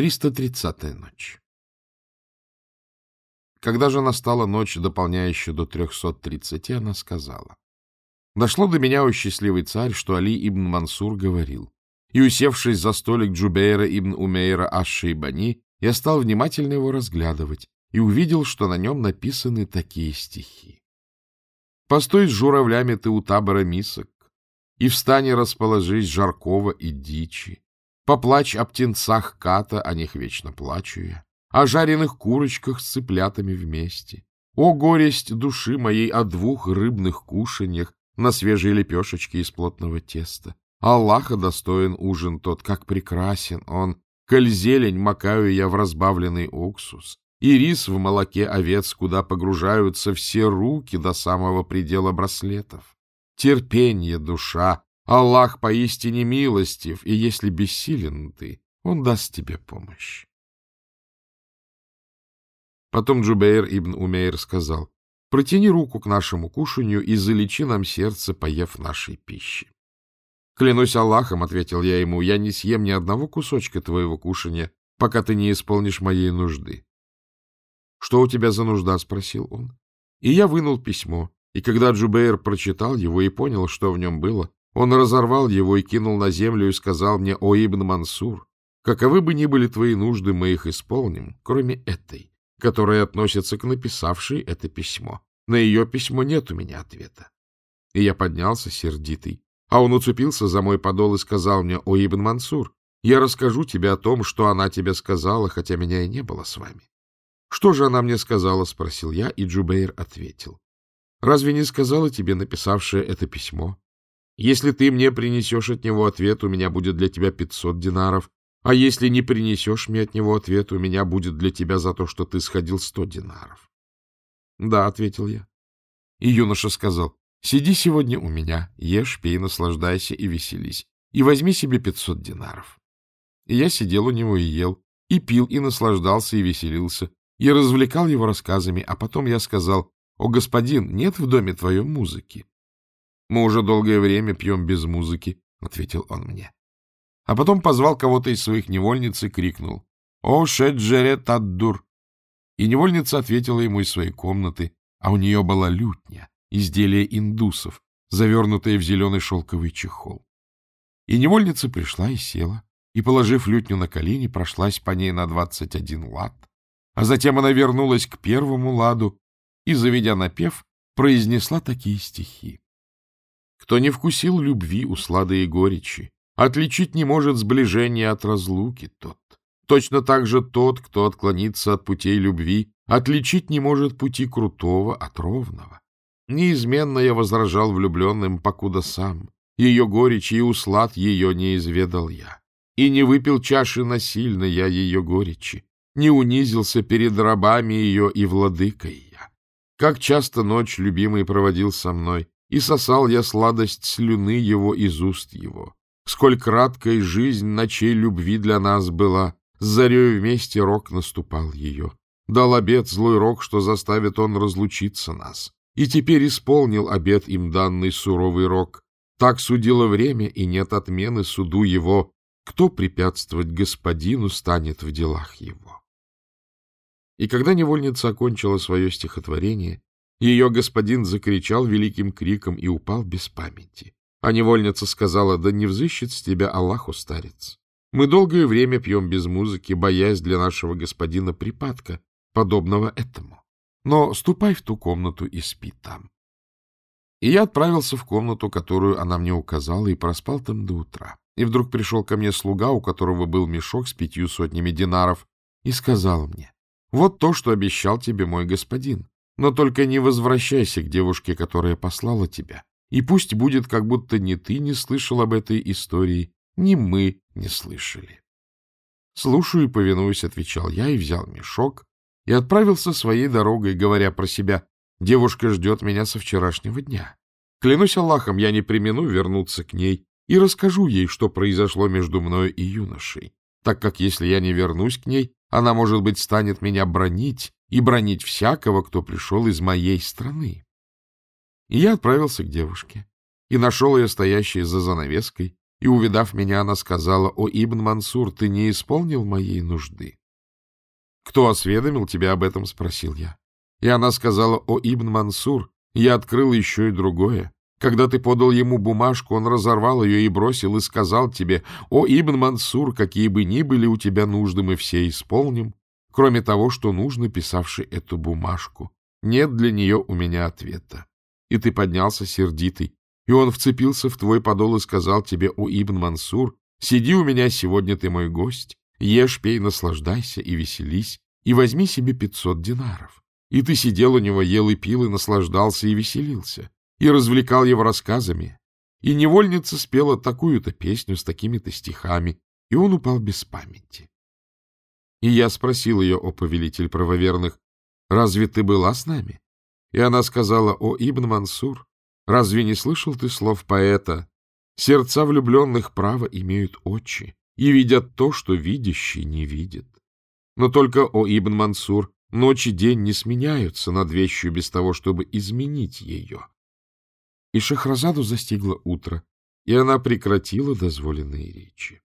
330-я ночь. Когда же настала ночь, дополняющая до 330, она сказала. Дошло до меня, о счастливый царь, что Али ибн Мансур говорил. И, усевшись за столик Джубейра ибн Умейра Аш-Шейбани, я стал внимательно его разглядывать и увидел, что на нем написаны такие стихи. «Постой с журавлями ты у табора мисок, и встань расположись жаркого и дичи, Поплачь о птенцах ката, о них вечно плачу я, о жареных курочках с цыплятами вместе. О горесть души моей о двух рыбных кушаньях на свежей лепешечке из плотного теста. Аллаха достоин ужин тот, как прекрасен он. Коль зелень макаю я в разбавленный уксус, и рис в молоке овец, куда погружаются все руки до самого предела браслетов. Терпение, душа, Аллах поистине милостив, и если бессилен ты, он даст тебе помощь. Потом Джубейр ибн Умейр сказал, протяни руку к нашему кушанью и залечи нам сердце, поев нашей пищи. Клянусь Аллахом, — ответил я ему, — я не съем ни одного кусочка твоего кушания, пока ты не исполнишь моей нужды. — Что у тебя за нужда? — спросил он. И я вынул письмо, и когда Джубейр прочитал его и понял, что в нем было, он разорвал его и кинул на землю и сказал мне, «О, Ибн Мансур, каковы бы ни были твои нужды, мы их исполним, кроме этой, которая относится к написавшей это письмо. На ее письмо нет у меня ответа». И я поднялся сердитый, а он уцепился за мой подол и сказал мне, «О, Ибн Мансур, я расскажу тебе о том, что она тебе сказала, хотя меня и не было с вами». «Что же она мне сказала?» — спросил я, и Джубейр ответил. «Разве не сказала тебе написавшая это письмо, если ты мне принесешь от него ответ, у меня будет для тебя пятьсот динаров, а если не принесешь мне от него ответ, у меня будет для тебя за то, что ты сходил сто динаров. — Да, — ответил я. И юноша сказал, — сиди сегодня у меня, ешь, пей, наслаждайся и веселись, и возьми себе пятьсот динаров. И я сидел у него и ел, и пил, и наслаждался, и веселился, и развлекал его рассказами, а потом я сказал, — О, господин, нет в доме твоем музыки? Мы уже долгое время пьем без музыки, — ответил он мне. А потом позвал кого-то из своих невольниц и крикнул. — О, Шеджере Таддур! И невольница ответила ему из своей комнаты, а у нее была лютня, изделие индусов, завернутое в зеленый шелковый чехол. И невольница пришла и села, и, положив лютню на колени, прошлась по ней на двадцать один лад, а затем она вернулась к первому ладу и, заведя напев, произнесла такие стихи. Кто не вкусил любви, услады и горечи, отличить не может сближение от разлуки тот. Точно так же тот, кто отклонится от путей любви, отличить не может пути крутого от ровного. Неизменно я возражал влюбленным, покуда сам. Ее горечи и услад ее не изведал я. И не выпил чаши насильно я ее горечи, не унизился перед рабами ее и владыкой я. Как часто ночь любимый проводил со мной, и сосал я сладость слюны его из уст его. Сколь краткой жизнь ночей любви для нас была, с зарею вместе рок наступал ее. Дал обет злой рок, что заставит он разлучиться нас. И теперь исполнил обет им данный суровый рок. Так судило время, и нет отмены суду его. Кто препятствовать господину станет в делах его? И когда невольница окончила свое стихотворение, ее господин закричал великим криком и упал без памяти. А невольница сказала, да не взыщет с тебя Аллаху, старец. Мы долгое время пьем без музыки, боясь для нашего господина припадка, подобного этому. Но ступай в ту комнату и спи там. И я отправился в комнату, которую она мне указала, и проспал там до утра. И вдруг пришел ко мне слуга, у которого был мешок с пятью сотнями динаров, и сказал мне, вот то, что обещал тебе мой господин. Но только не возвращайся к девушке, которая послала тебя. И пусть будет, как будто ни ты не слышал об этой истории, ни мы не слышали. — Слушаю и повинуюсь, — отвечал я и взял мешок и отправился своей дорогой, говоря про себя, девушка ждет меня со вчерашнего дня. Клянусь Аллахом, я не примену вернуться к ней и расскажу ей, что произошло между мной и юношей, так как если я не вернусь к ней, она, может быть, станет меня бронить и бронить всякого, кто пришел из моей страны. И я отправился к девушке и нашел ее стоящей за занавеской И, увидав меня, она сказала, «О, Ибн Мансур, ты не исполнил моей нужды?» «Кто осведомил тебя об этом?» — спросил я. И она сказала, «О, Ибн Мансур, я открыл еще и другое. Когда ты подал ему бумажку, он разорвал ее и бросил, и сказал тебе, «О, Ибн Мансур, какие бы ни были у тебя нужды, мы все исполним, кроме того, что нужно, писавший эту бумажку. Нет для нее у меня ответа». И ты поднялся сердитый, и он вцепился в твой подол и сказал тебе, «О, Ибн Мансур, сиди у меня, сегодня ты мой гость, ешь, пей, наслаждайся и веселись, и возьми себе пятьсот динаров». И ты сидел у него, ел и пил, и наслаждался и веселился и развлекал его рассказами. И невольница спела такую-то песню с такими-то стихами, и он упал без памяти. И я спросил ее, о повелитель правоверных, «Разве ты была с нами?» И она сказала, «О, Ибн Мансур, разве не слышал ты слов поэта? Сердца влюбленных право имеют очи и видят то, что видящий не видит. Но только, о, Ибн Мансур, ночь и день не сменяются над вещью без того, чтобы изменить ее. И Шахразаду застигло утро, и она прекратила дозволенные речи.